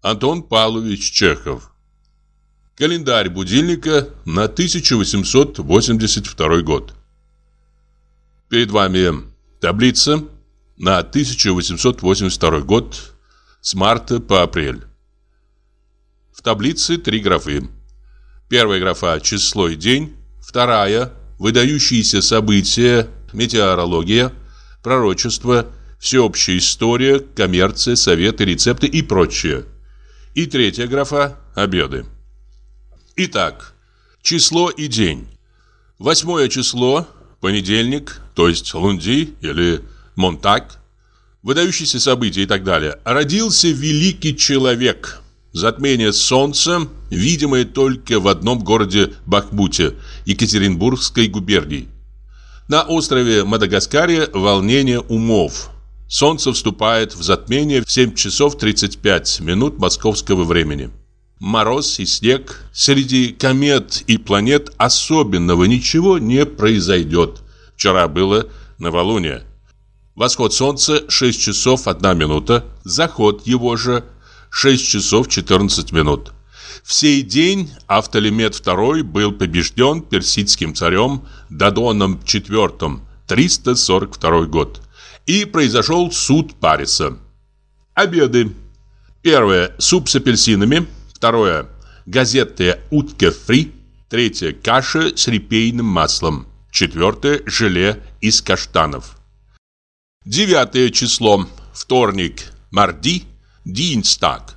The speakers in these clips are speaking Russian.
Антон Павлович Чехов. Календарь будильника на 1882 год. Перед вами таблица на 1882 год с марта по апрель. В таблице три графы. Первая графа – число и день. Вторая – выдающиеся события, метеорология, пророчество, всеобщая история, коммерция, советы, рецепты и прочее. И третья графа – обеды. Итак, число и день. Восьмое число – понедельник, то есть лунди или монтак, выдающиеся события и так далее. Родился великий человек – Затмение солнца, видимое только в одном городе Бахмуте, Екатеринбургской губернии. На острове Мадагаскаре волнение умов. Солнце вступает в затмение в 7 часов 35 минут московского времени. Мороз и снег. Среди комет и планет особенного ничего не произойдет. Вчера было новолуние. Восход солнца 6 часов 1 минута. Заход его же 6 часов 14 минут. В сей день Автолемет II был побежден персидским царем Дадоном IV, 342 год. И произошел суд Париса. Обеды. Первое – суп с апельсинами. Второе – газетная утка фри. Третье – каша с репейным маслом. Четвертое – желе из каштанов. Девятое число. Вторник. Марди. Динстаг.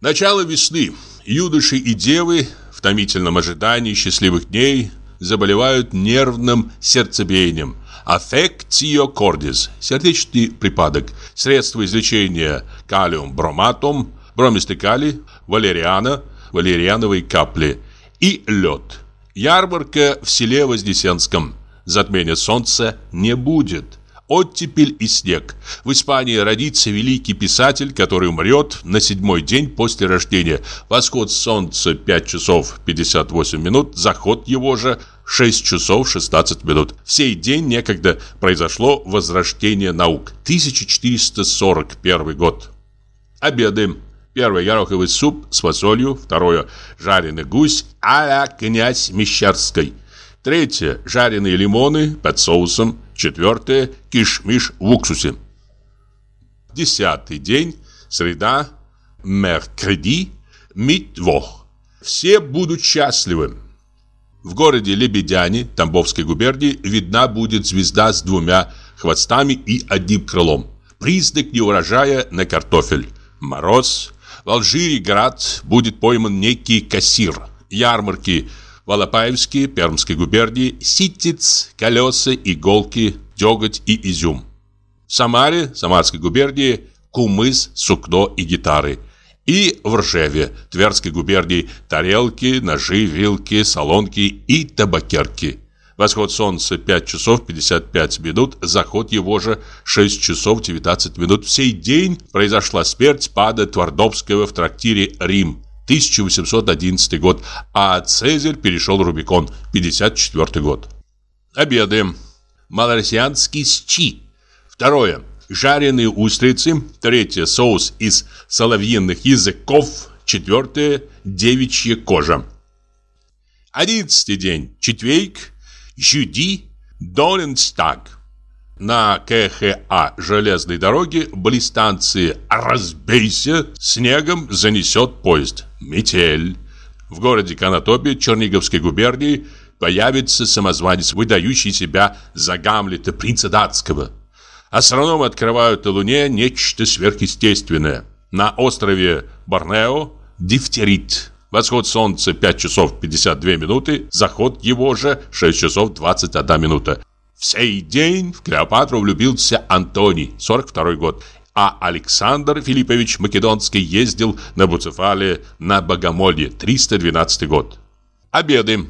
Начало весны. Юноши и девы в томительном ожидании счастливых дней заболевают нервным сердцебиением. Аффектио кордис – сердечный припадок. Средство излечения калиум броматом, бромистый калий, валериана, валериановые капли и лед. Ярмарка в селе Вознесенском. Затмения солнца не будет оттепель и снег. В Испании родится великий писатель, который умрет на седьмой день после рождения. Восход солнца 5 часов 58 минут, заход его же 6 часов 16 минут. В сей день некогда произошло возрождение наук. 1441 год. Обеды. Первое – гороховый суп с фасолью. Второе – жареный гусь а-ля князь Мещерской. Третье – жареные лимоны под соусом. Четвертое – кишмиш в уксусе. Десятый день, среда, меркреди, митвох. Все будут счастливы. В городе Лебедяне Тамбовской губернии видна будет звезда с двумя хвостами и одним крылом. Признак неурожая на картофель. Мороз. В Алжире град будет пойман некий кассир. Ярмарки – Волопаевские, Пермской губернии, ситец, колеса, иголки, деготь и изюм. В Самаре, Самарской губернии, кумыс, сукно и гитары. И в Ржеве, Тверской губернии, тарелки, ножи, вилки, солонки и табакерки. Восход солнца 5 часов 55 минут, заход его же 6 часов 19 минут. В сей день произошла смерть пада Твардовского в трактире «Рим». 1811 год, а Цезарь перешел Рубикон, 54 год. Обеды. Малороссианский счи. Второе. Жареные устрицы. Третье. Соус из соловьиных языков. Четвертое. Девичья кожа. Одиннадцатый день. Четверг. Жюди. Доненстаг. На КХА железной дороге были станции «Разбейся», снегом занесет поезд. Метель. В городе Конотопе Черниговской губернии появится самозванец, выдающий себя за Гамлета, принца датского. Астрономы открывают на Луне нечто сверхъестественное. На острове Борнео – дифтерит. Восход солнца 5 часов 52 минуты, заход его же 6 часов 21 минута. В сей день в Клеопатру влюбился Антоний, 42 год, а Александр Филиппович Македонский ездил на Буцефале на Богомолье, 312 год. Обеды.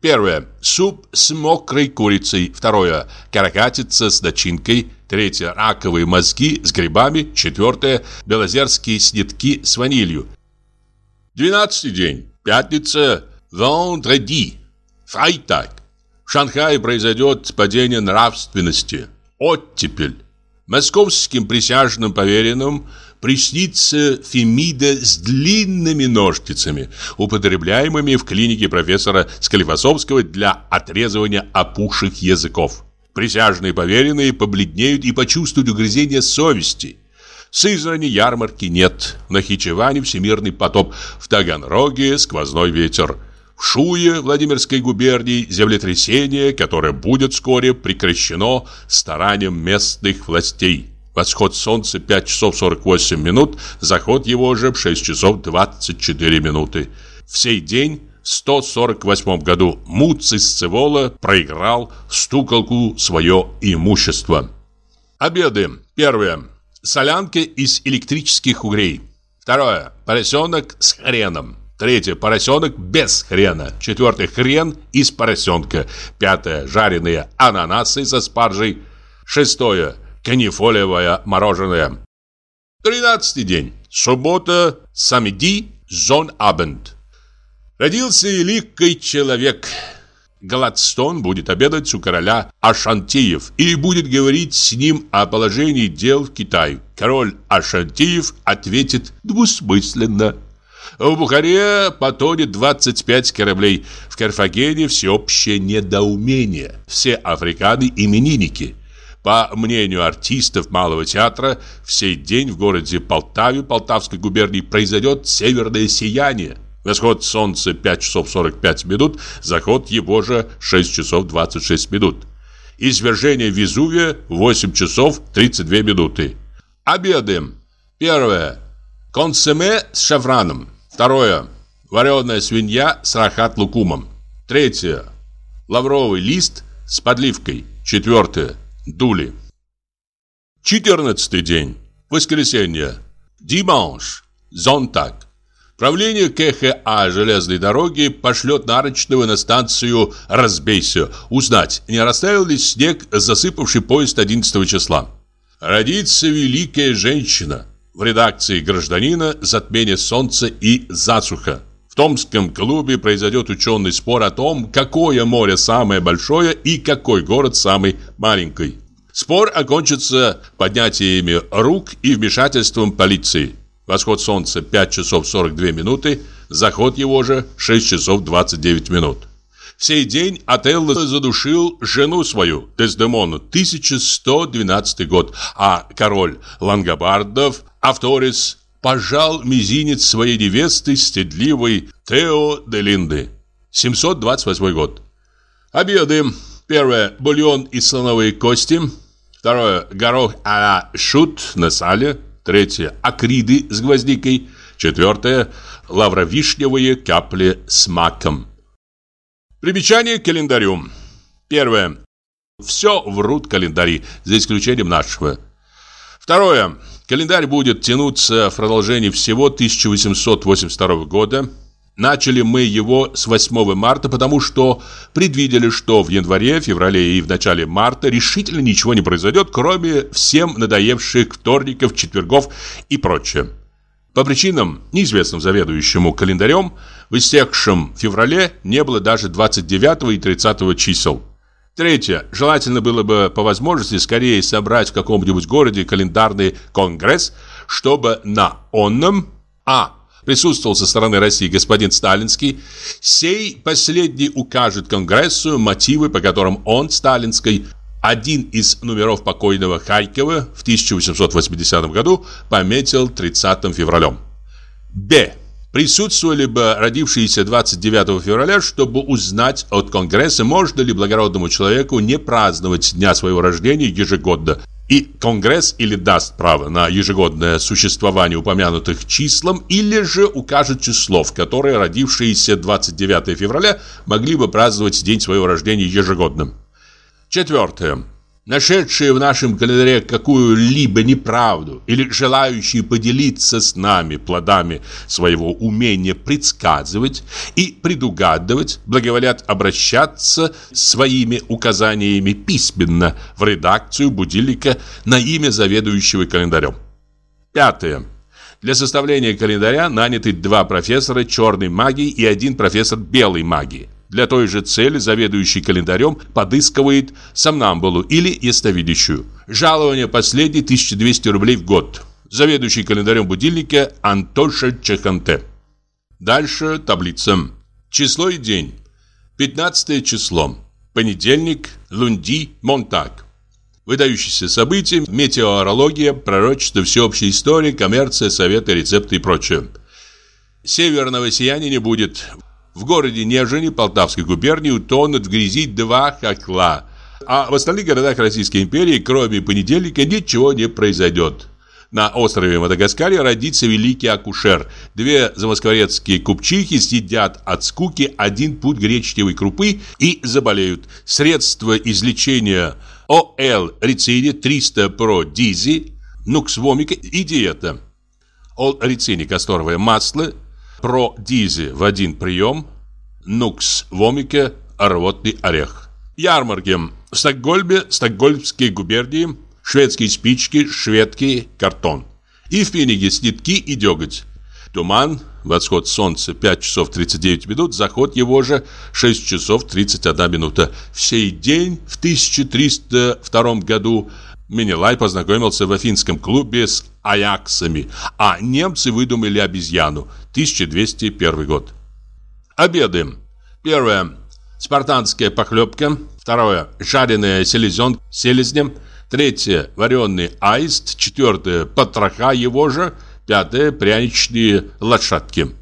Первое. Суп с мокрой курицей. Второе. Каракатица с начинкой. Третье. Раковые мозги с грибами. Четвертое. Белозерские снитки с ванилью. Двенадцатый день. Пятница. Вендреди. Фрайтаг. В Шанхае произойдет падение нравственности. Оттепель. Московским присяжным поверенным приснится Фемида с длинными ножницами, употребляемыми в клинике профессора Склифосовского для отрезывания опухших языков. Присяжные поверенные побледнеют и почувствуют угрызение совести. В Сызрани ярмарки нет, в Нахичеване всемирный потоп, в Таганроге сквозной ветер. В Шуе Владимирской губернии землетрясение, которое будет вскоре прекращено старанием местных властей. Восход солнца 5 часов 48 минут, заход его уже в 6 часов 24 минуты. В сей день в 148 году Муций Сцевола проиграл в стуколку свое имущество. Обеды. Первое. Солянка из электрических угрей. Второе. Поросенок с хреном. Третье. Поросенок без хрена. Четвертое. Хрен из поросенка. Пятое. Жареные ананасы со спаржей. Шестое. Канифолиевое мороженое. Тринадцатый день. Суббота. Самеди. Зон Абенд. Родился великий человек. Гладстон будет обедать у короля Ашантиев и будет говорить с ним о положении дел в Китае. Король Ашантиев ответит двусмысленно. В Бухаре потонет 25 кораблей. В Карфагене всеобщее недоумение. Все африканы именинники. По мнению артистов Малого театра, в сей день в городе Полтаве Полтавской губернии произойдет северное сияние. Восход солнца 5 часов 45 минут, заход его же 6 часов 26 минут. Извержение Везувия 8 часов 32 минуты. Обеды. Первое. Консоме с шафраном. Второе. Вареная свинья с рахат-лукумом. Третье. Лавровый лист с подливкой. Четвертое. Дули. Четырнадцатый день. Воскресенье. Диманш. Зонтак. Правление КХА железной дороги пошлет Нарочного на станцию «Разбейся» узнать, не растаял ли снег, засыпавший поезд 11 числа. Родится великая женщина. В редакции «Гражданина» затмение солнца и засуха. В Томском клубе произойдет ученый спор о том, какое море самое большое и какой город самый маленький. Спор окончится поднятиями рук и вмешательством полиции. Восход солнца 5 часов 42 минуты, заход его же 6 часов 29 минут. В сей день Отелло задушил жену свою, Дездемону, 1112 год, а король Лангобардов, Авторис, пожал мизинец своей невесты, стыдливой Тео де Линды, 728 год. Обеды. Первое. Бульон из слоновой кости. Второе. Горох а шут на сале. Третье – акриды с гвоздикой. Четвертое – лавровишневые капли с маком. Примечание к календарю. Первое. Все врут календари, за исключением нашего. Второе. Календарь будет тянуться в продолжении всего 1882 года. Начали мы его с 8 марта, потому что предвидели, что в январе, феврале и в начале марта решительно ничего не произойдет, кроме всем надоевших вторников, четвергов и прочее. По причинам, неизвестным заведующему календарем, в истекшем феврале не было даже 29 и 30 чисел. Третье. Желательно было бы по возможности скорее собрать в каком-нибудь городе календарный конгресс, чтобы на онном а присутствовал со стороны России господин Сталинский, сей последний укажет Конгрессу мотивы, по которым он, Сталинский, один из номеров покойного Харькова в 1880 году пометил 30 февралем. Б. Присутствовали бы родившиеся 29 февраля, чтобы узнать от Конгресса, можно ли благородному человеку не праздновать дня своего рождения ежегодно, и Конгресс или даст право на ежегодное существование упомянутых числам, или же укажет число, в которое родившиеся 29 февраля могли бы праздновать день своего рождения ежегодным. Четвертое нашедшие в нашем календаре какую-либо неправду или желающие поделиться с нами плодами своего умения предсказывать и предугадывать, благоволят обращаться своими указаниями письменно в редакцию будильника на имя заведующего календарем. Пятое. Для составления календаря наняты два профессора черной магии и один профессор белой магии. Для той же цели заведующий календарем подыскивает сомнамбулу или ясновидящую. Жалование последней 1200 рублей в год. Заведующий календарем будильника Антоша Чеханте. Дальше таблица. Число и день. 15 число. Понедельник, Лунди, Монтак. Выдающиеся события, метеорология, пророчество, всеобщая история, коммерция, советы, рецепты и прочее. Северного сияния не будет. В городе Нежине Полтавской губернии утонут в грязи два хохла. А в остальных городах Российской империи, кроме понедельника, ничего не произойдет. На острове Мадагаскаре родится великий акушер. Две замоскворецкие купчихи сидят от скуки один путь гречневой крупы и заболеют. Средства излечения ОЛ рицине 300 про дизи, нукс вомика и диета. Ол рицине касторовое масло, про дизи в один прием, нукс вомика рвотный орех. Ярмарки. В Стокгольме, Стокгольмские губернии, шведские спички, шведки, картон. И в Пениге снитки и деготь. Туман, восход солнца 5 часов 39 минут, заход его же 6 часов 31 минута. В сей день, в 1302 году, Менелай познакомился в афинском клубе с аяксами, а немцы выдумали обезьяну. 1201 год. Обеды. Первое. Спартанская похлебка. Второе. Жареная селезен селезнем. Третье – вареный аист. Четвертое – потроха его же. Пятое – пряничные лошадки.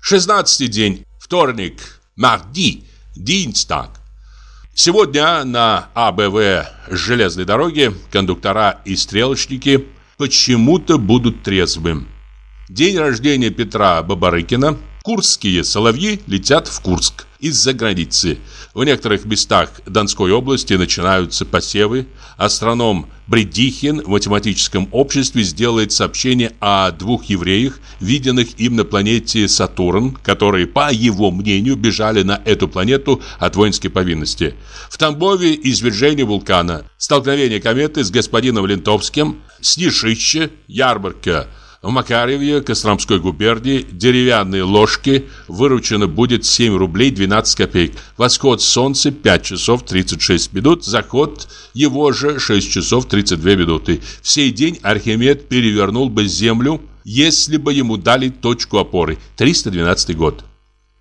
Шестнадцатый день. Вторник. Марди. Динстаг. Сегодня на АБВ железной дороге кондуктора и стрелочники почему-то будут трезвым. День рождения Петра Бабарыкина. Курские соловьи летят в Курск из-за границы. В некоторых местах Донской области начинаются посевы. Астроном Бредихин в математическом обществе сделает сообщение о двух евреях, виденных им на планете Сатурн, которые, по его мнению, бежали на эту планету от воинской повинности. В Тамбове извержение вулкана, столкновение кометы с господином Лентовским, снежище, ярмарка – в Макарьеве Костромской губернии деревянные ложки выручено будет 7 рублей 12 копеек. Восход солнца 5 часов 36 минут, заход его же 6 часов 32 минуты. В сей день Архимед перевернул бы землю, если бы ему дали точку опоры. 312 год.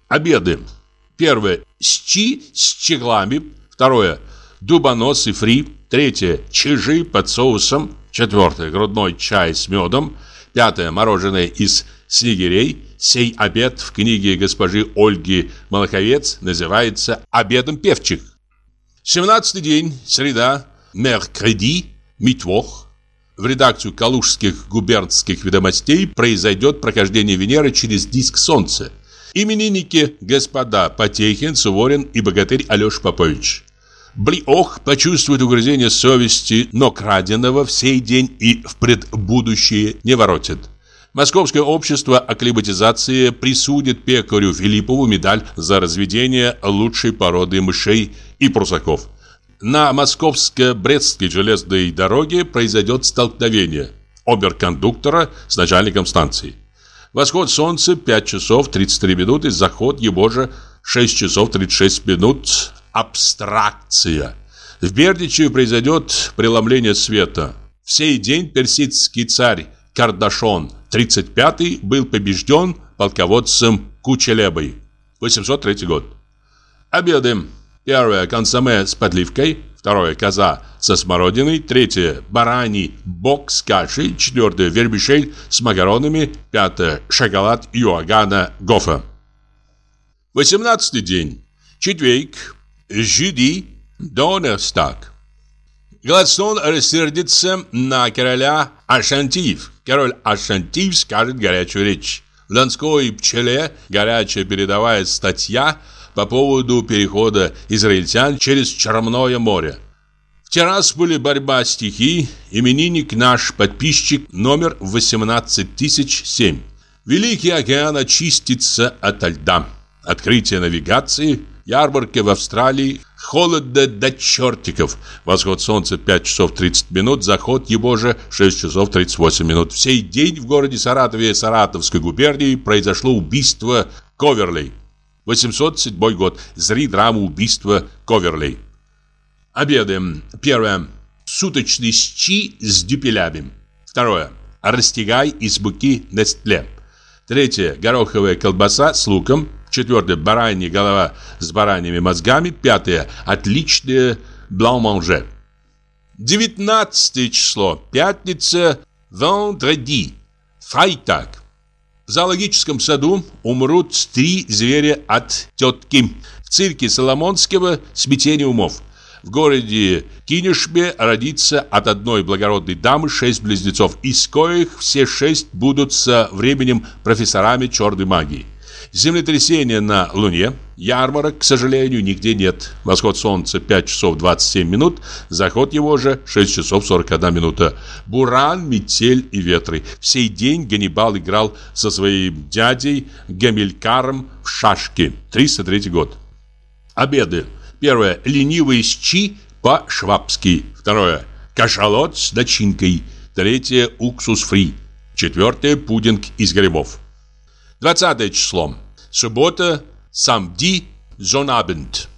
Обеды. Первое. Щи с чеглами. Второе. Дубонос и фри. Третье. Чижи под соусом. Четвертое. Грудной чай с медом. Пятое. Мороженое из снегирей. Сей обед в книге госпожи Ольги Малаховец называется «Обедом певчих». Семнадцатый день, среда, меркреди, митвох. В редакцию калужских губернских ведомостей произойдет прохождение Венеры через диск Солнца. Именинники господа Потехин, Суворин и богатырь Алеша Попович. Блиох почувствует угрызение совести, но краденого в сей день и в предбудущее не воротит. Московское общество акклиматизации присудит пекарю Филиппову медаль за разведение лучшей породы мышей и прусаков. На московско-брестской железной дороге произойдет столкновение оберкондуктора с начальником станции. Восход солнца 5 часов 33 минуты, заход его же 6 часов 36 минут абстракция. В Бердичеве произойдет преломление света. В сей день персидский царь Кардашон 35-й был побежден полководцем Кучелебой. 803 год. Обеды. Первое – консоме с подливкой. Второе – коза со смородиной. Третье – бараний бок с кашей. Четвертое – вермишель с макаронами. Пятое – шоколад Юагана Гофа. Восемнадцатый день. Четверг. Жюди Донерстаг. Гладстон рассердится на короля Ашантиев. Король Ашантиев скажет горячую речь. В Донской пчеле горячая передовая статья по поводу перехода израильтян через Черное море. В Тирасполе борьба стихий, именинник наш подписчик номер 18007. Великий океан очистится от льда. Открытие навигации – Ярмарка в Австралии. Холодно до чертиков. Восход солнца 5 часов 30 минут. Заход его же 6 часов 38 минут. В сей день в городе Саратове Саратовской губернии произошло убийство Коверлей. 807 год. Зри драму убийства Коверлей. Обеды. Первое. Суточный щи с дюпелями. Второе. растягай из буки Нестле. Третье – гороховая колбаса с луком. Четвертое – баранья голова с бараньими мозгами. Пятое – отличное блан-манже. Девятнадцатое число. Пятница. Вендреди. Фрайтаг. В зоологическом саду умрут три зверя от тетки. В цирке Соломонского смятение умов. В городе Кинешбе родится от одной благородной дамы шесть близнецов, из коих все шесть будут со временем профессорами черной магии. Землетрясение на Луне, ярмарок, к сожалению, нигде нет. Восход солнца 5 часов 27 минут, заход его же 6 часов 41 минута. Буран, метель и ветры. В сей день Ганнибал играл со своим дядей Гамилькаром в шашки. 303 год. Обеды. Первое. Ленивые щи по-швабски. Второе. Кашалот с начинкой. Третье. Уксус фри. Четвертое. Пудинг из грибов. 20 число. Суббота. Самди. Зонабенд.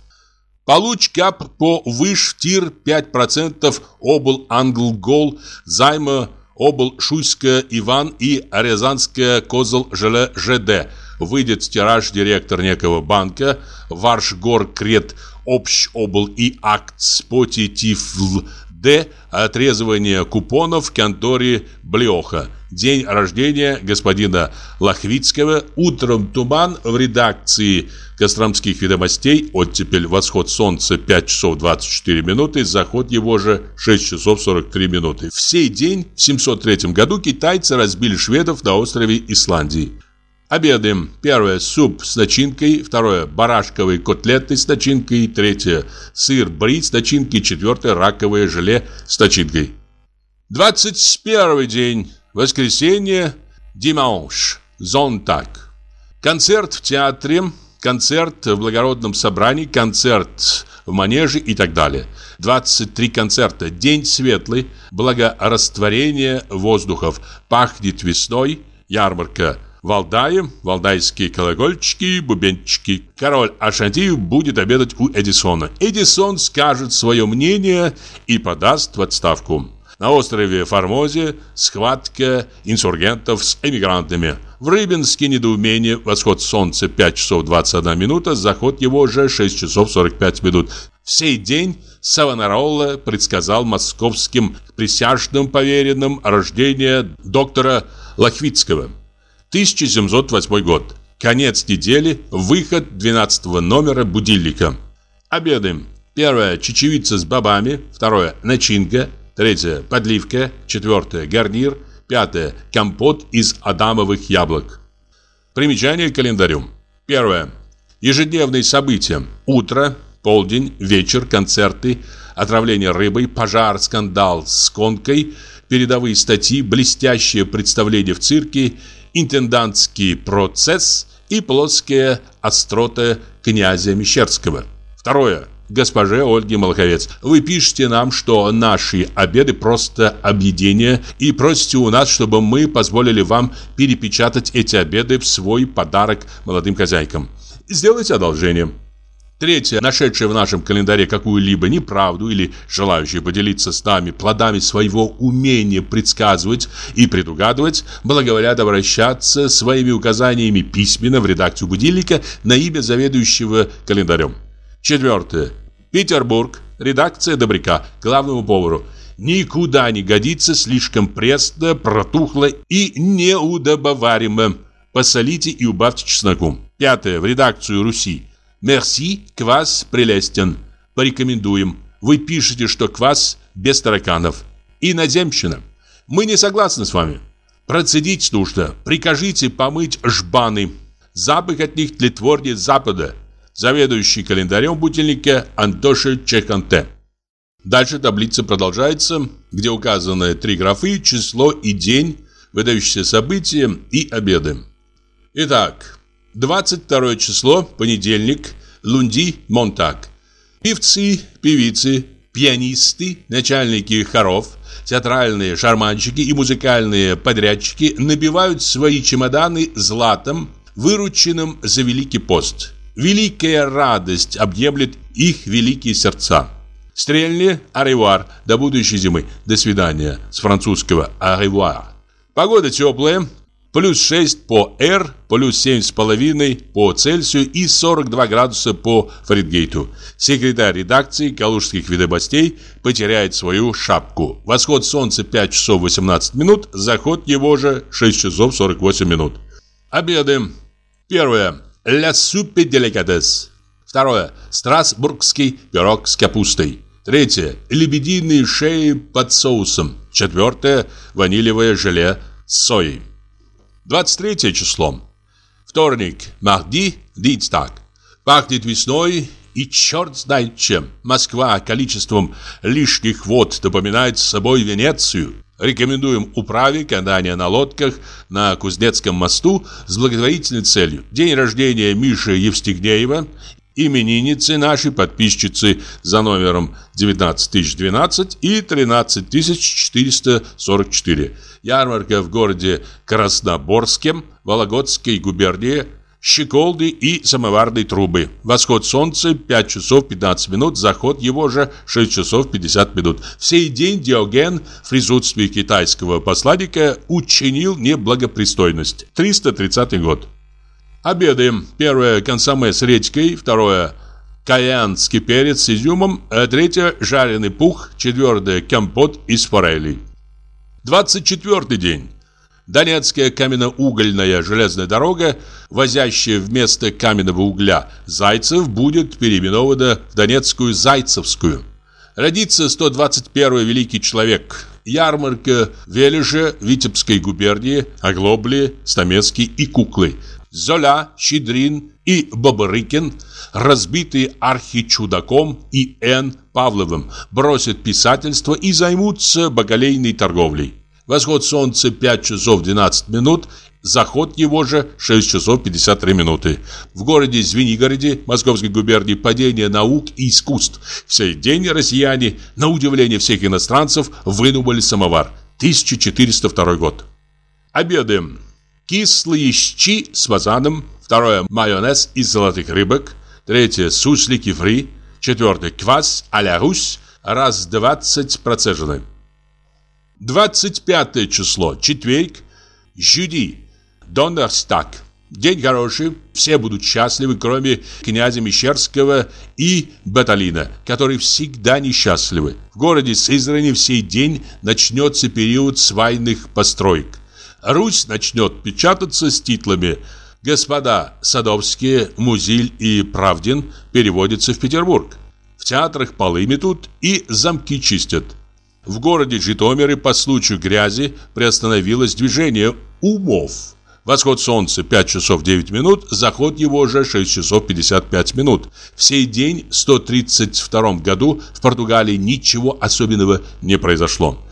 Получ кап по выш тир 5% обл англ гол займа обл шуйская Иван и Рязанская козл ЖЛ ЖД. Выйдет тираж директор некого банка Варшгор Крет общ обл и акт споти тифл Д. Отрезывание купонов в конторе Блеха. День рождения господина Лохвицкого. Утром туман в редакции Костромских ведомостей. Оттепель восход солнца 5 часов 24 минуты. Заход его же 6 часов 43 минуты. В сей день, в 703 году, китайцы разбили шведов на острове Исландии. Обедаем. Первое – суп с начинкой. Второе – барашковые котлеты с начинкой. Третье – сыр бри с начинкой. Четвертое – раковое желе с начинкой. 21 день. Воскресенье. Диманш. Зонтак. Концерт в театре. Концерт в благородном собрании. Концерт в манеже и так далее. 23 концерта. День светлый. Благорастворение воздухов. Пахнет весной. Ярмарка. Валдае, валдайские колокольчики, бубенчики. Король Ашанти будет обедать у Эдисона. Эдисон скажет свое мнение и подаст в отставку. На острове Формозе схватка инсургентов с эмигрантами. В Рыбинске недоумение, восход солнца 5 часов 21 минута, заход его уже 6 часов 45 минут. В сей день Савонаролла предсказал московским присяжным поверенным рождение доктора Лохвицкого. 1708 год. Конец недели. Выход 12 номера будильника. Обедаем. Первое – чечевица с бобами. Второе – начинка. Третье – подливка. Четвертое – гарнир. Пятое – компот из адамовых яблок. Примечание к календарю. Первое. Ежедневные события. Утро, полдень, вечер, концерты, отравление рыбой, пожар, скандал с конкой, передовые статьи, блестящее представление в цирке – интендантский процесс и плоские остроты князя Мещерского. Второе. Госпоже Ольге Молоковец, вы пишете нам, что наши обеды просто объедение и просите у нас, чтобы мы позволили вам перепечатать эти обеды в свой подарок молодым хозяйкам. Сделайте одолжение. Третье, нашедшее в нашем календаре какую-либо неправду или желающее поделиться с нами плодами своего умения предсказывать и предугадывать, благоволят обращаться своими указаниями письменно в редакцию будильника на имя заведующего календарем. Четвертое. Петербург. Редакция Добряка. Главному повару. Никуда не годится, слишком пресно, протухло и неудобоваримо. Посолите и убавьте чесноку. Пятое. В редакцию Руси. Мерси, квас прелестен. Порекомендуем. Вы пишете, что квас без тараканов. И наземщина. Мы не согласны с вами. Процедить нужно. Прикажите помыть жбаны. Запах от них тлетворнее Запада. Заведующий календарем будильника Антоша Чеханте. Дальше таблица продолжается, где указаны три графы, число и день, выдающиеся события и обеды. Итак, 22 число, понедельник, Лунди, Монтак. Певцы, певицы, пианисты, начальники хоров, театральные шарманщики и музыкальные подрядчики набивают свои чемоданы златом, вырученным за Великий пост. Великая радость объемлет их великие сердца. Стрельни, аревуар, до будущей зимы, до свидания, с французского аревуар. Погода теплая, плюс 6 по R, плюс 7,5 по Цельсию и 42 градуса по Фаренгейту. Секретарь редакции «Калужских ведомостей» потеряет свою шапку. Восход солнца 5 часов 18 минут, заход его же 6 часов 48 минут. Обеды. Первое. «Ля супе деликатес». Второе. Страсбургский пирог с капустой. Третье. Лебединые шеи под соусом. Четвертое. Ванилевое желе с соей. 23 число. Вторник. Марди. Динстаг. Пахнет весной и черт знает чем. Москва количеством лишних вод напоминает собой Венецию. Рекомендуем управе катание на лодках на Кузнецком мосту с благотворительной целью. День рождения Миши Евстигнеева именинницы нашей подписчицы за номером 19012 и 13444. Ярмарка в городе Красноборске, Вологодской губернии, щеколды и самоварные трубы. Восход солнца 5 часов 15 минут, заход его же 6 часов 50 минут. В сей день Диоген в присутствии китайского посланника учинил неблагопристойность. 330 год. Обеды. Первое – консоме с редькой. Второе – каянский перец с изюмом. А третье – жареный пух. Четвертое – компот из форелей. 24 день. Донецкая каменноугольная железная дорога, возящая вместо каменного угля зайцев, будет переименована в Донецкую Зайцевскую. Родится 121 великий человек. Ярмарка Вележа Витебской губернии, Оглобли, Стамецкий и Куклы – Золя, Щедрин и Бобрыкин, разбитые архичудаком и Н. Павловым, бросят писательство и займутся бакалейной торговлей. Восход солнца 5 часов 12 минут, заход его же 6 часов 53 минуты. В городе Звенигороде, Московской губернии, падение наук и искусств. В сей день россияне, на удивление всех иностранцев, выдумали самовар. 1402 год. Обедаем. Кислые щи с вазаном. Второе – майонез из золотых рыбок. Третье – суслики фри. Четвертое – квас а-ля Русь. Раз двадцать процежены. 25 число. Четверг. Жюди. Донерстаг. День хороший, все будут счастливы, кроме князя Мещерского и Баталина, которые всегда несчастливы. В городе Сызрани в сей день начнется период свайных построек. Русь начнет печататься с титлами «Господа Садовские, Музиль и Правдин переводятся в Петербург». В театрах полы метут и замки чистят. В городе Житомиры по случаю грязи приостановилось движение умов. Восход солнца 5 часов 9 минут, заход его же 6 часов 55 минут. В сей день, в 132 году, в Португалии ничего особенного не произошло.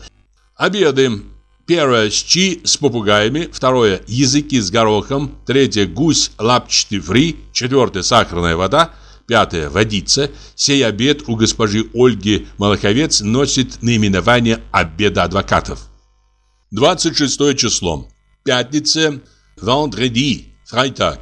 Обеды. Первое – щи с попугаями. Второе – языки с горохом. Третье – гусь лапчатый фри. Четвертое – сахарная вода. Пятое – водица. Сей обед у госпожи Ольги Малаховец носит наименование «обеда адвокатов». 26 число. Пятница. Вендреди. Фрайтаг.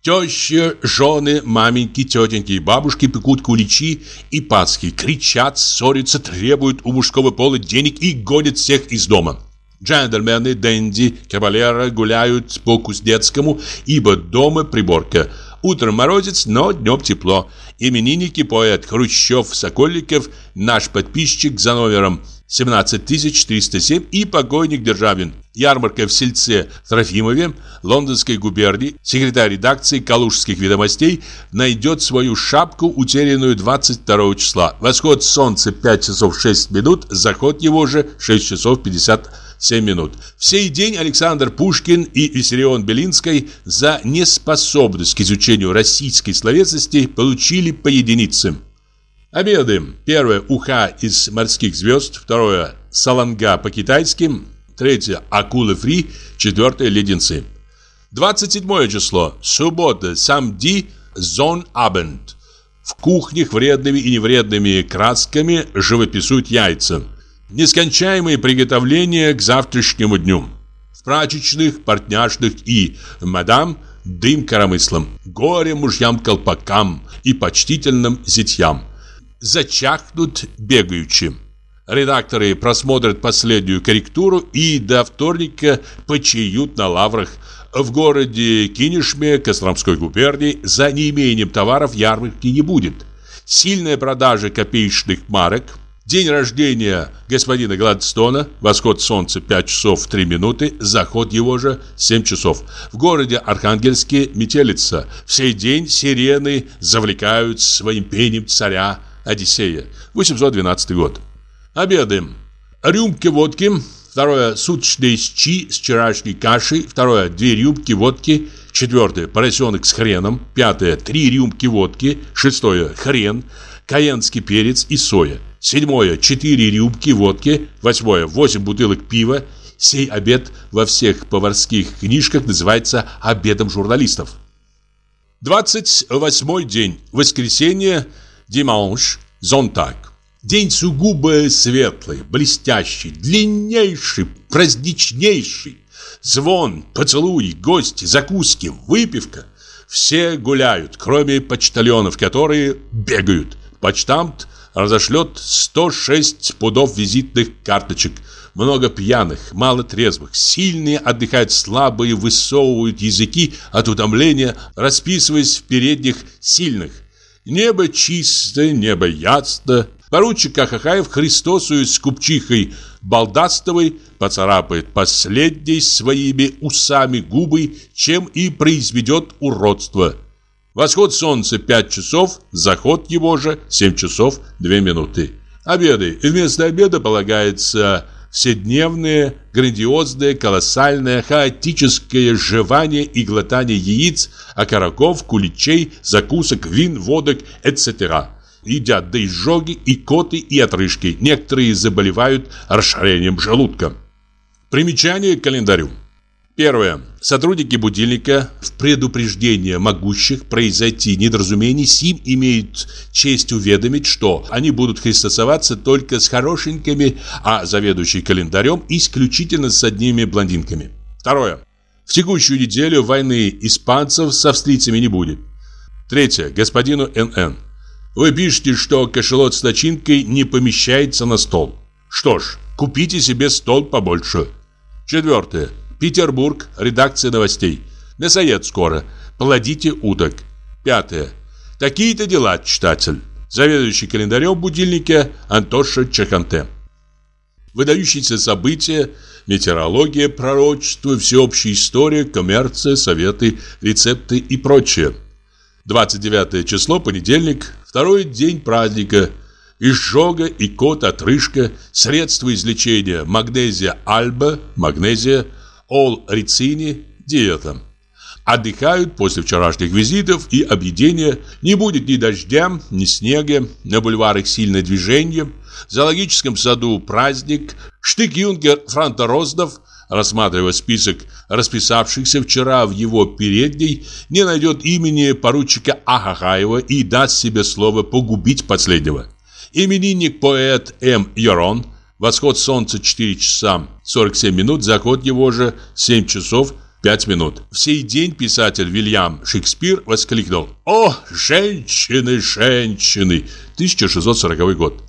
Теща, жены, маменьки, тетеньки и бабушки пекут куличи и пасхи, кричат, ссорятся, требуют у мужского пола денег и гонят всех из дома. Джентльмены, денди, кавалеры гуляют по Кузнецкому, ибо дома приборка. Утром морозец, но днем тепло. Именинники поэт Хрущев Сокольников, наш подписчик за номером 17307 и покойник Державин. Ярмарка в сельце Трофимове, Лондонской губернии, секретарь редакции Калужских ведомостей найдет свою шапку, утерянную 22 числа. Восход солнца 5 часов 6 минут, заход его же 6 часов 50 минут. 7 минут. В сей день Александр Пушкин и Виссарион Белинский за неспособность к изучению российской словесности получили по единице. Обеды. Первое – уха из морских звезд. Второе – саланга по-китайски. Третье – акулы фри. Четвертое – леденцы. 27 число. Суббота. Самди. Зон Абенд. В кухнях вредными и невредными красками живописуют яйца. Нескончаемые приготовления к завтрашнему дню. В прачечных, портняшных и мадам дым коромыслом, горе мужьям-колпакам и почтительным зятьям. Зачахнут бегаючим. Редакторы просмотрят последнюю корректуру и до вторника почиют на лаврах. В городе Кинешме Костромской губернии за неимением товаров ярмарки не будет. Сильная продажа копеечных марок – День рождения господина Гладстона, восход солнца 5 часов 3 минуты, заход его же 7 часов. В городе Архангельске метелица. В сей день сирены завлекают своим пением царя Одиссея. 812 год. Обедаем. Рюмки водки, второе суточные щи с вчерашней кашей, второе две рюмки водки, четвертое поросенок с хреном, пятое три рюмки водки, шестое хрен, каенский перец и соя. Седьмое – четыре рюмки водки. Восьмое – восемь бутылок пива. Сей обед во всех поварских книжках называется обедом журналистов. Двадцать восьмой день. Воскресенье. Диманш. Зонтак. День сугубо светлый, блестящий, длиннейший, праздничнейший. Звон, поцелуй, гости, закуски, выпивка. Все гуляют, кроме почтальонов, которые бегают. Почтамт разошлет 106 пудов визитных карточек. Много пьяных, мало трезвых, сильные отдыхают слабые, высовывают языки от утомления, расписываясь в передних сильных. Небо чистое, небо ясно. Поручик Ахахаев Христосую с купчихой Балдастовой поцарапает последней своими усами губы, чем и произведет уродство – Восход солнца 5 часов, заход его же 7 часов 2 минуты. Обеды. Вместо обеда полагается вседневное, грандиозное, колоссальное, хаотическое жевание и глотание яиц, окороков, куличей, закусок, вин, водок, etc. Едят да изжоги, и коты, и отрыжки. Некоторые заболевают расширением желудка. Примечание к календарю. Первое. Сотрудники будильника в предупреждение могущих произойти недоразумений сим имеют честь уведомить, что они будут христосоваться только с хорошенькими, а заведующий календарем исключительно с одними блондинками. Второе. В текущую неделю войны испанцев с австрийцами не будет. Третье. Господину НН. Вы пишете, что кошелот с начинкой не помещается на стол. Что ж, купите себе стол побольше. Четвертое. Петербург, редакция новостей. Мясоед скоро. Плодите уток. Пятое. Такие-то дела, читатель. Заведующий календарем в будильнике Антоша Чаханте. Выдающиеся события, метеорология, пророчество, всеобщая история, коммерция, советы, рецепты и прочее. 29 число, понедельник, второй день праздника. Изжога и кот-отрыжка, средства излечения, магнезия альба, магнезия, Ол-Рицини диета. Отдыхают после вчерашних визитов и объедения. Не будет ни дождя, ни снега. На бульварах сильное движение. В зоологическом саду праздник. Штык-юнкер Франта Роздов, рассматривая список расписавшихся вчера в его передней, не найдет имени поручика Ахахаева и даст себе слово погубить последнего. Именинник поэт М. Ярон – Восход солнца 4 часа 47 минут, заход его же 7 часов 5 минут. В сей день писатель Вильям Шекспир воскликнул «О, женщины, женщины!» 1640 год.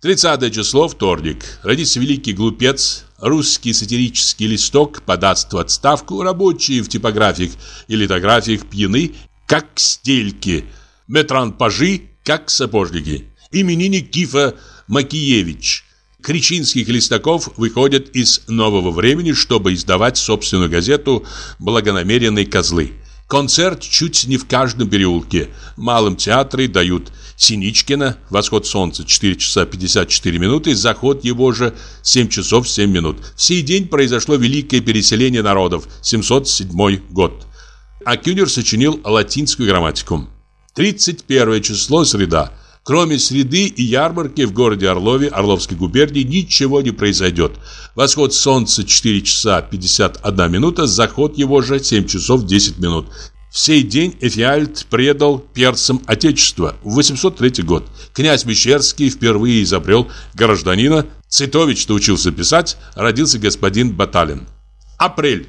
30 число, вторник. Родится великий глупец, русский сатирический листок подаст в отставку, рабочие в типографиях и литографиях пьяны, как стельки, метранпажи, как сапожники. Именинник Кифа Макиевич – Кричинских листаков выходят из нового времени, чтобы издавать собственную газету «Благонамеренные козлы». Концерт чуть не в каждом переулке. В Малом театре дают Синичкина, восход солнца 4 часа 54 минуты, заход его же 7 часов 7 минут. В сей день произошло великое переселение народов, 707 год. А Кюнер сочинил латинскую грамматику. 31 число, среда. Кроме среды и ярмарки в городе Орлове Орловской губернии ничего не произойдет. Восход солнца 4 часа 51 минута, заход его же 7 часов 10 минут. В сей день Эфиальт предал перцам Отечество в 803 год. Князь Мещерский впервые изобрел гражданина. Цитович научился писать, родился господин Баталин. Апрель.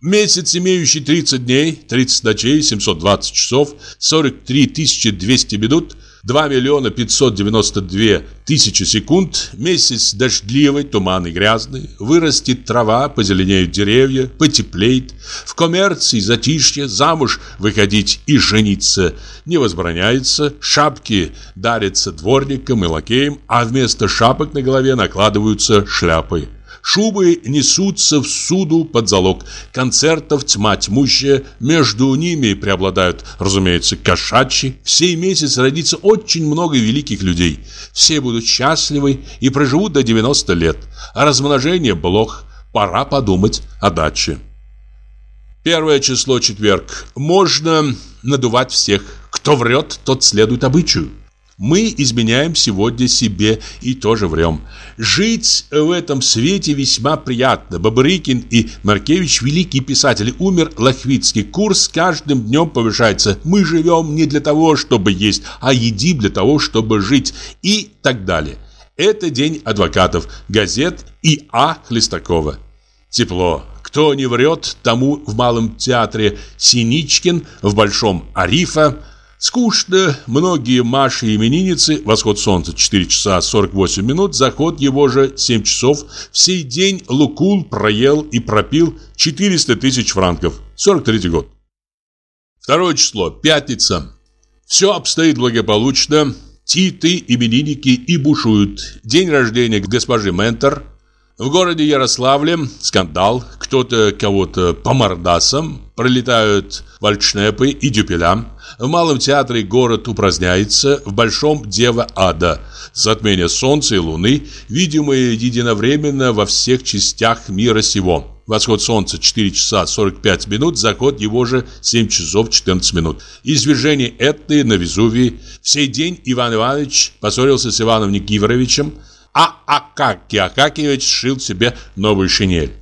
Месяц, имеющий 30 дней, 30 ночей, 720 часов, 43 200 минут – 2 миллиона 592 тысячи секунд, месяц дождливый, туманный, грязный, вырастет трава, позеленеют деревья, потеплеет, в коммерции затишье, замуж выходить и жениться не возбраняется, шапки дарятся дворникам и лакеям, а вместо шапок на голове накладываются шляпы. Шубы несутся в суду под залог. Концертов тьма тьмущая. Между ними преобладают, разумеется, кошачьи. В сей месяц родится очень много великих людей. Все будут счастливы и проживут до 90 лет. А размножение блох. Пора подумать о даче. Первое число четверг. Можно надувать всех. Кто врет, тот следует обычаю. Мы изменяем сегодня себе и тоже врем. Жить в этом свете весьма приятно. Бабрыкин и Маркевич – великие писатели. Умер Лохвицкий. Курс каждым днем повышается. Мы живем не для того, чтобы есть, а едим для того, чтобы жить. И так далее. Это день адвокатов, газет и А. Хлестакова. Тепло. Кто не врет, тому в Малом театре Синичкин, в Большом Арифа – Скучно, многие Маши и именинницы, восход солнца 4 часа 48 минут, заход его же 7 часов, в сей день Лукул проел и пропил 400 тысяч франков, 43 год. Второе число, пятница. Все обстоит благополучно, титы, именинники и бушуют. День рождения госпожи Ментор. В городе Ярославле скандал, кто-то кого-то по мордасам, пролетают вальшнепы и дюпеля. В Малом театре город упраздняется, в Большом – Дева Ада. Затмение солнца и луны, видимые единовременно во всех частях мира сего. Восход солнца 4 часа 45 минут, заход его же 7 часов 14 минут. Извержение Этны на Везувии. В сей день Иван Иванович поссорился с Иваном Никифоровичем, а Акакий Акакиевич сшил себе новую шинель.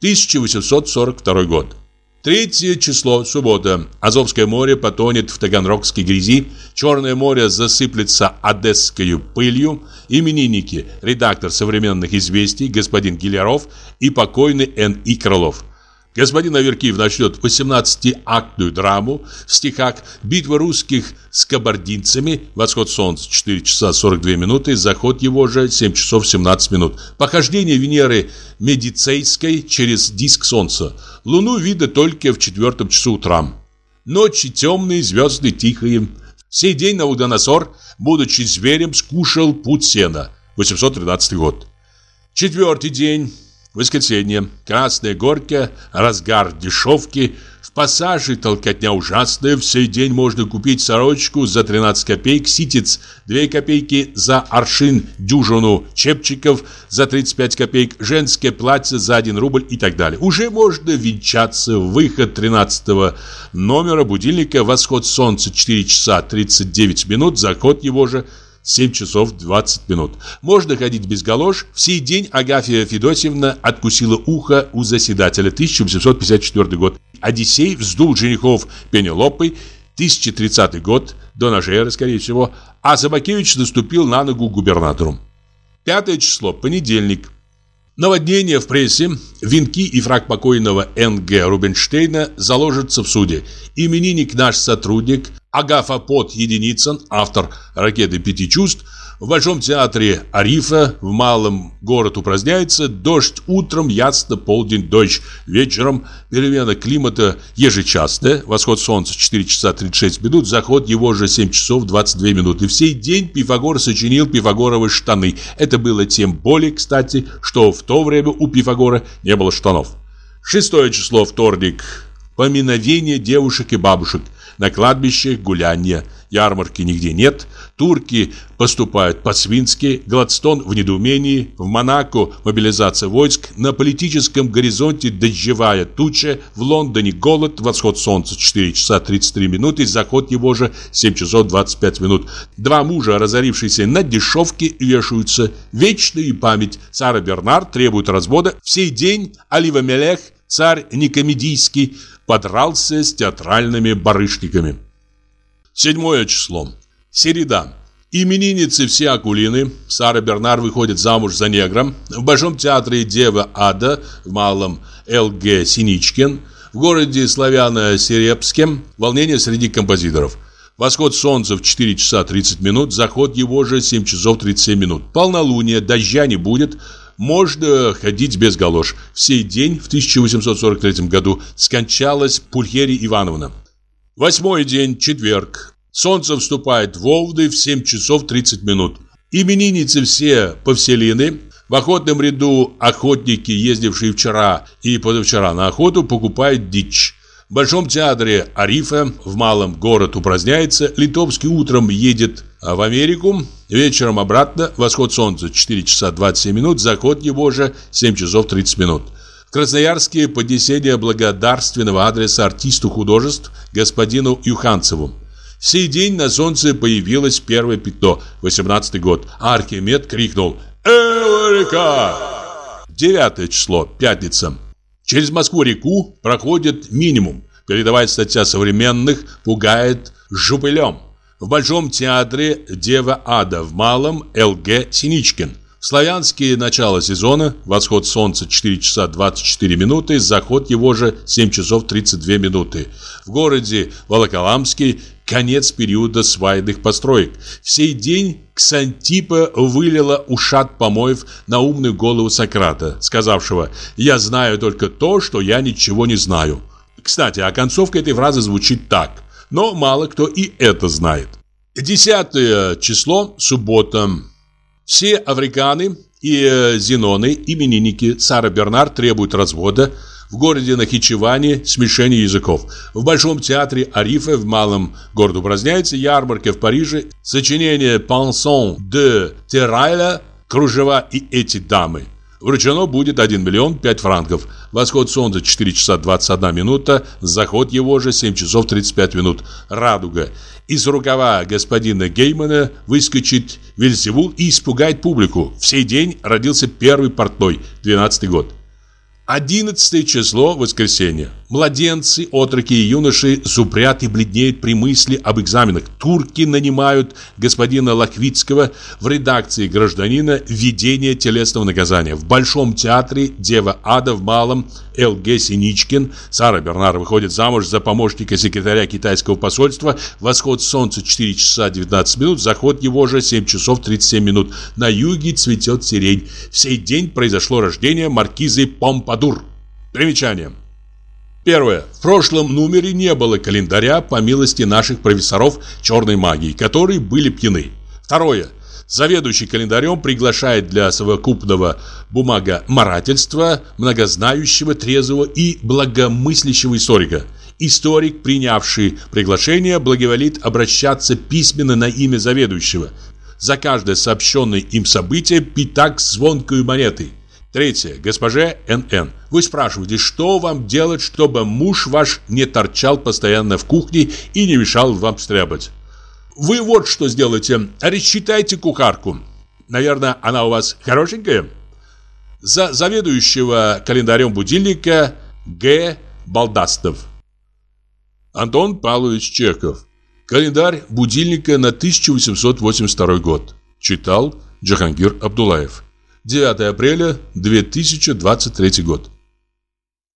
1842 год. Третье число, суббота. Азовское море потонет в Таганрогской грязи. Черное море засыплется одесской пылью. Именинники, редактор современных известий господин Гиляров и покойный Н.И. Крылов. Господин Аверкиев начнет 18-актную драму в стихах «Битва русских с кабардинцами», «Восход солнца» 4 часа 42 минуты, заход его же 7 часов 17 минут, «Похождение Венеры Медицейской через диск солнца», Луну видно только в четвертом часу утра. Ночи темные, звезды тихие. Сей день Наудоносор, будучи зверем, скушал путь сена. 813 год. Четвертый день. Воскресенье. Красная горка, разгар дешевки. В пассаже толкотня ужасная. В сей день можно купить сорочку за 13 копеек, ситец 2 копейки, за аршин дюжину чепчиков за 35 копеек, женское платье за 1 рубль и так далее. Уже можно венчаться. Выход 13 номера будильника, восход солнца 4 часа 39 минут, заход его же 7 часов 20 минут. Можно ходить без галош. В сей день Агафья Федосевна откусила ухо у заседателя. 1854 год. Одиссей вздул женихов Пенелопы. 1030 год. До ножера, скорее всего. А Собакевич наступил на ногу губернатору. Пятое число. Понедельник. Наводнение в прессе, венки и фраг покойного Н.Г. Рубинштейна заложатся в суде. Именинник наш сотрудник, Агафа Пот Единицын, автор «Ракеты пяти чувств», в Большом театре Арифа, в Малом город упраздняется, дождь утром, ясно, полдень, дождь вечером, перемена климата ежечасная, восход солнца 4 часа 36 минут, заход его же 7 часов 22 минуты. В сей день Пифагор сочинил Пифагоровы штаны. Это было тем более, кстати, что в то время у Пифагора не было штанов. Шестое число, вторник. Поминовение девушек и бабушек. На кладбище гулянье. Ярмарки нигде нет. Турки поступают по-свински. Гладстон в недоумении. В Монако мобилизация войск. На политическом горизонте дождевая туча. В Лондоне голод. Восход солнца 4 часа 33 минуты. Заход его же 7 часов 25 минут. Два мужа, разорившиеся на дешевке, вешаются. Вечная память. Сара Бернар требует развода. В сей день Алива Мелех, царь некомедийский, подрался с театральными барышниками. Седьмое число. Середа. Именинницы все Акулины. Сара Бернар выходит замуж за негром. В Большом театре Дева Ада, в Малом Л.Г. Синичкин. В городе Славяно-Серебске волнение среди композиторов. Восход солнца в 4 часа 30 минут, заход его же 7 часов 37 минут. Полнолуние, дождя не будет, можно ходить без галош. В сей день, в 1843 году, скончалась Пульхерия Ивановна. Восьмой день, четверг. Солнце вступает в Овды в 7 часов 30 минут. Именинницы все повселены. В охотном ряду охотники, ездившие вчера и позавчера на охоту, покупают дичь. В Большом театре Арифа, в Малом город упраздняется, Литовский утром едет в Америку, вечером обратно, восход солнца 4 часа 27 минут, заход его же 7 часов 30 минут. В Красноярске поднесение благодарственного адреса артисту художеств господину Юханцеву. В сей день на солнце появилось первое пятно, 18 год, а Архимед крикнул «Эврика!». Девятое число, пятница. Через Москву-реку проходит минимум. Передовая статья современных пугает жупылем. В Большом театре «Дева Ада», в Малом Л.Г. Синичкин. В Славянске начало сезона, восход солнца 4 часа 24 минуты, заход его же 7 часов 32 минуты. В городе Волоколамске конец периода свайных построек. В сей день Ксантипа вылила ушат помоев на умную голову Сократа, сказавшего «Я знаю только то, что я ничего не знаю». Кстати, а концовка этой фразы звучит так, но мало кто и это знает. Десятое число, суббота. Все африканы и э, зеноны, именинники Сара Бернар требуют развода, в городе Нахичеване смешение языков. В Большом театре Арифа, в Малом городе упраздняется, ярмарка в Париже, сочинение «Пансон де Терайля», «Кружева и эти дамы». Вручено будет 1 миллион 5 франков. Восход солнца 4 часа 21 минута, заход его же 7 часов 35 минут. Радуга. Из рукава господина Геймана выскочит Вельзевул и испугает публику. В сей день родился первый портной, 12 год. 11 число, воскресенье. Младенцы, отроки и юноши зубрят и бледнеют при мысли об экзаменах. Турки нанимают господина Лохвицкого в редакции гражданина введение телесного наказания. В Большом театре Дева Ада, в Малом Л.Г. Синичкин. Сара Бернар выходит замуж за помощника секретаря китайского посольства. Восход солнца 4 часа 19 минут, заход его же 7 часов 37 минут. На юге цветет сирень. В сей день произошло рождение маркизы Помпадур. Примечание. Первое. В прошлом номере не было календаря по милости наших профессоров черной магии, которые были пьяны. Второе. Заведующий календарем приглашает для совокупного бумагоморательства многознающего, трезвого и благомыслящего историка. Историк, принявший приглашение, благоволит обращаться письменно на имя заведующего. За каждое сообщенное им событие пятак звонкой монетой. Третье. Госпоже Н.Н. Вы спрашиваете, что вам делать, чтобы муж ваш не торчал постоянно в кухне и не мешал вам стряпать? Вы вот что сделайте. Рассчитайте кухарку. Наверное, она у вас хорошенькая? За заведующего календарем будильника Г. Балдастов. Антон Павлович Чехов. Календарь будильника на 1882 год. Читал Джахангир Абдулаев. 9 апреля 2023 год.